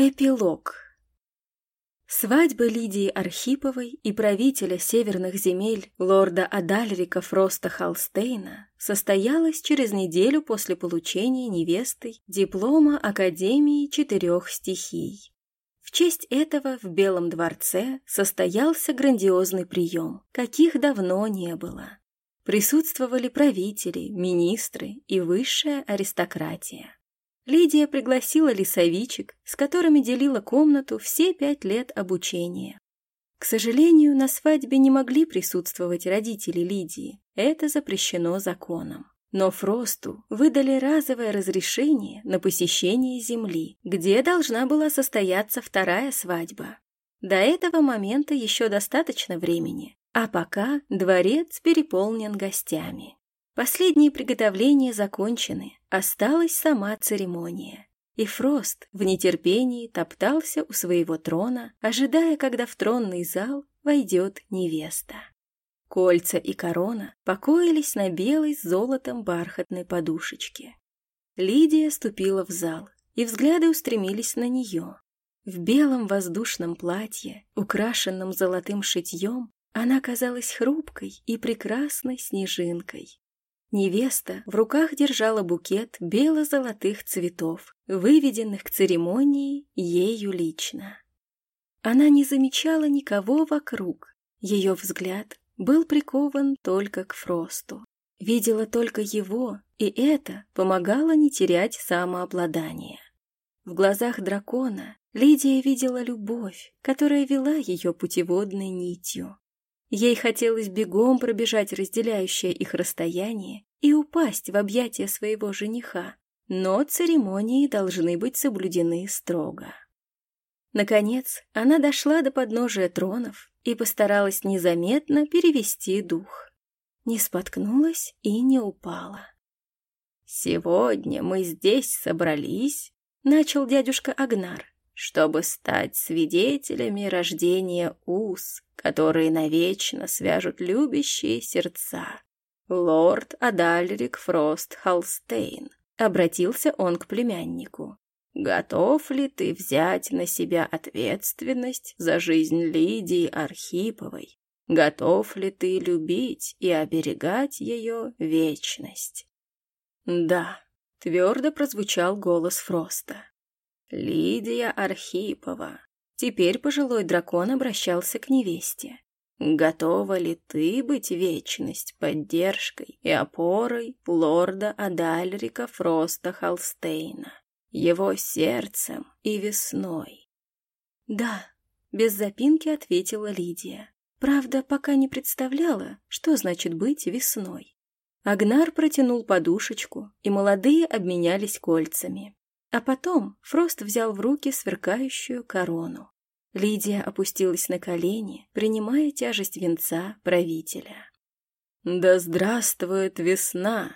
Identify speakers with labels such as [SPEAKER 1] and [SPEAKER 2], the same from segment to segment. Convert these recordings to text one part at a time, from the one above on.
[SPEAKER 1] Эпилог Свадьба Лидии Архиповой и правителя северных земель лорда Адальрика Фроста Халстейна состоялась через неделю после получения невестой диплома Академии четырех стихий. В честь этого в Белом дворце состоялся грандиозный прием, каких давно не было. Присутствовали правители, министры и высшая аристократия. Лидия пригласила лесовичек, с которыми делила комнату все пять лет обучения. К сожалению, на свадьбе не могли присутствовать родители Лидии, это запрещено законом. Но Фросту выдали разовое разрешение на посещение Земли, где должна была состояться вторая свадьба. До этого момента еще достаточно времени, а пока дворец переполнен гостями. Последние приготовления закончены, осталась сама церемония. И Фрост в нетерпении топтался у своего трона, ожидая, когда в тронный зал войдет невеста. Кольца и корона покоились на белой с золотом бархатной подушечке. Лидия ступила в зал, и взгляды устремились на нее. В белом воздушном платье, украшенном золотым шитьем, она казалась хрупкой и прекрасной снежинкой. Невеста в руках держала букет бело-золотых цветов, выведенных к церемонии ею лично. Она не замечала никого вокруг, ее взгляд был прикован только к Фросту. Видела только его, и это помогало не терять самообладание. В глазах дракона Лидия видела любовь, которая вела ее путеводной нитью. Ей хотелось бегом пробежать разделяющее их расстояние и упасть в объятия своего жениха, но церемонии должны быть соблюдены строго. Наконец, она дошла до подножия тронов и постаралась незаметно перевести дух. Не споткнулась и не упала. «Сегодня мы здесь собрались», — начал дядюшка Агнар, чтобы стать свидетелями рождения уз, которые навечно свяжут любящие сердца. Лорд Адальрик Фрост Халстейн. Обратился он к племяннику. Готов ли ты взять на себя ответственность за жизнь Лидии Архиповой? Готов ли ты любить и оберегать ее вечность? Да, твердо прозвучал голос Фроста. Лидия Архипова. Теперь пожилой дракон обращался к невесте. Готова ли ты быть вечность поддержкой и опорой лорда Адальрика Фроста Холстейна, его сердцем и весной? Да, без запинки ответила Лидия. Правда, пока не представляла, что значит быть весной. Агнар протянул подушечку, и молодые обменялись кольцами. А потом Фрост взял в руки сверкающую корону. Лидия опустилась на колени, принимая тяжесть венца правителя. «Да здравствует весна!»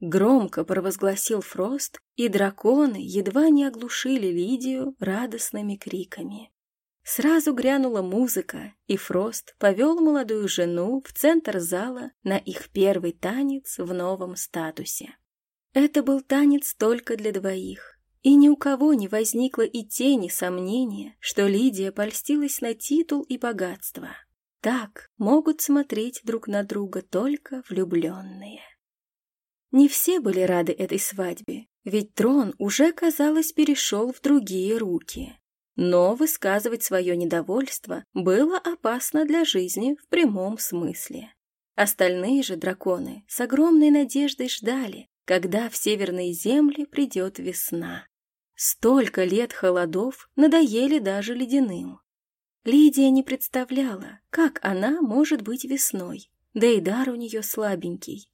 [SPEAKER 1] Громко провозгласил Фрост, и драконы едва не оглушили Лидию радостными криками. Сразу грянула музыка, и Фрост повел молодую жену в центр зала на их первый танец в новом статусе. Это был танец только для двоих, и ни у кого не возникло и тени сомнения, что Лидия польстилась на титул и богатство. Так могут смотреть друг на друга только влюбленные. Не все были рады этой свадьбе, ведь трон уже, казалось, перешел в другие руки. Но высказывать свое недовольство было опасно для жизни в прямом смысле. Остальные же драконы с огромной надеждой ждали, когда в северные земли придет весна. Столько лет холодов надоели даже ледяным. Лидия не представляла, как она может быть весной, да и дар у нее слабенький.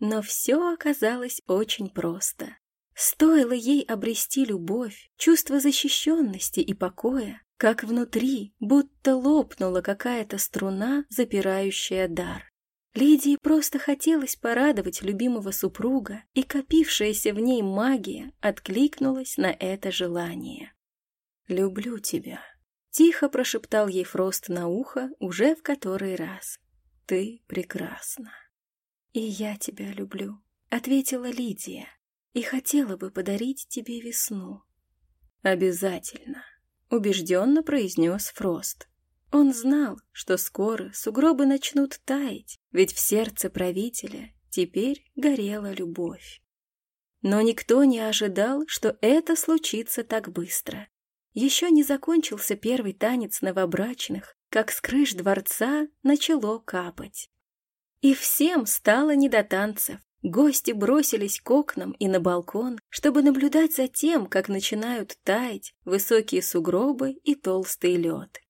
[SPEAKER 1] Но все оказалось очень просто. Стоило ей обрести любовь, чувство защищенности и покоя, как внутри будто лопнула какая-то струна, запирающая дар. Лидии просто хотелось порадовать любимого супруга, и копившаяся в ней магия откликнулась на это желание. «Люблю тебя», — тихо прошептал ей Фрост на ухо уже в который раз. «Ты прекрасна». «И я тебя люблю», — ответила Лидия, — «и хотела бы подарить тебе весну». «Обязательно», убежденно произнес Фрост. Он знал, что скоро сугробы начнут таять, ведь в сердце правителя теперь горела любовь. Но никто не ожидал, что это случится так быстро. Еще не закончился первый танец новобрачных, как с крыш дворца начало капать. И всем стало не до танцев. Гости бросились к окнам и на балкон, чтобы наблюдать за тем, как начинают таять высокие сугробы и толстый лед.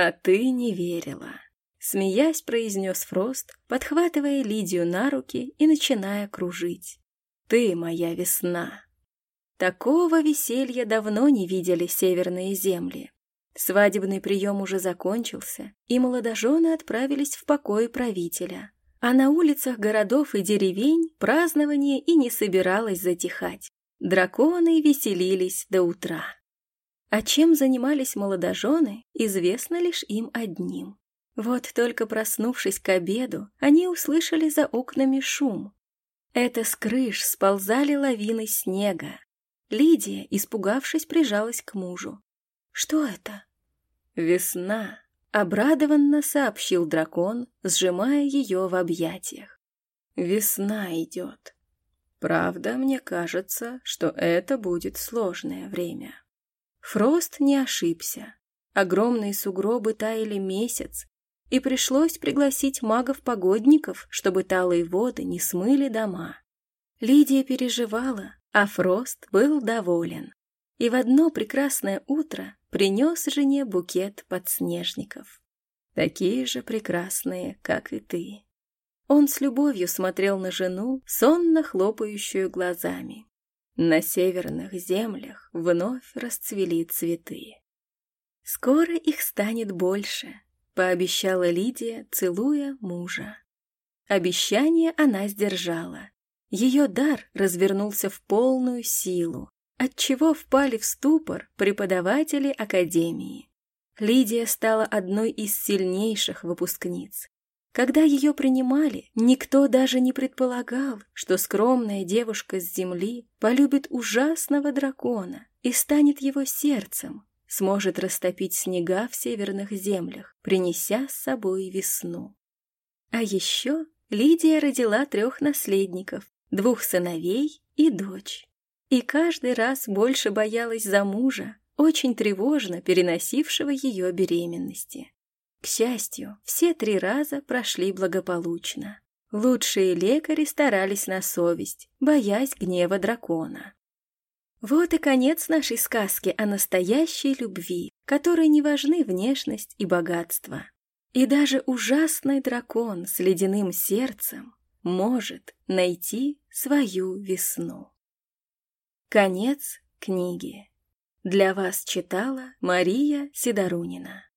[SPEAKER 1] «А ты не верила», — смеясь произнес Фрост, подхватывая Лидию на руки и начиная кружить. «Ты моя весна». Такого веселья давно не видели северные земли. Свадебный прием уже закончился, и молодожены отправились в покой правителя. А на улицах городов и деревень празднование и не собиралось затихать. Драконы веселились до утра. А чем занимались молодожены, известно лишь им одним. Вот только проснувшись к обеду, они услышали за окнами шум. Это с крыш сползали лавины снега. Лидия, испугавшись, прижалась к мужу. «Что это?» «Весна», — обрадованно сообщил дракон, сжимая ее в объятиях. «Весна идет. Правда, мне кажется, что это будет сложное время». Фрост не ошибся. Огромные сугробы таяли месяц, и пришлось пригласить магов-погодников, чтобы талые воды не смыли дома. Лидия переживала, а Фрост был доволен и в одно прекрасное утро принес жене букет подснежников. Такие же прекрасные, как и ты. Он с любовью смотрел на жену, сонно хлопающую глазами. На северных землях вновь расцвели цветы. «Скоро их станет больше», — пообещала Лидия, целуя мужа. Обещание она сдержала. Ее дар развернулся в полную силу, отчего впали в ступор преподаватели Академии. Лидия стала одной из сильнейших выпускниц. Когда ее принимали, никто даже не предполагал, что скромная девушка с земли полюбит ужасного дракона и станет его сердцем, сможет растопить снега в северных землях, принеся с собой весну. А еще Лидия родила трех наследников, двух сыновей и дочь и каждый раз больше боялась за мужа, очень тревожно переносившего ее беременности. К счастью, все три раза прошли благополучно. Лучшие лекари старались на совесть, боясь гнева дракона. Вот и конец нашей сказки о настоящей любви, которой не важны внешность и богатство. И даже ужасный дракон с ледяным сердцем может найти свою весну. Конец книги. Для вас читала Мария Сидорунина.